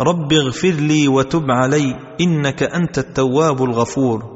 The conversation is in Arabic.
رب اغفر لي وتب علي إنك أنت التواب الغفور.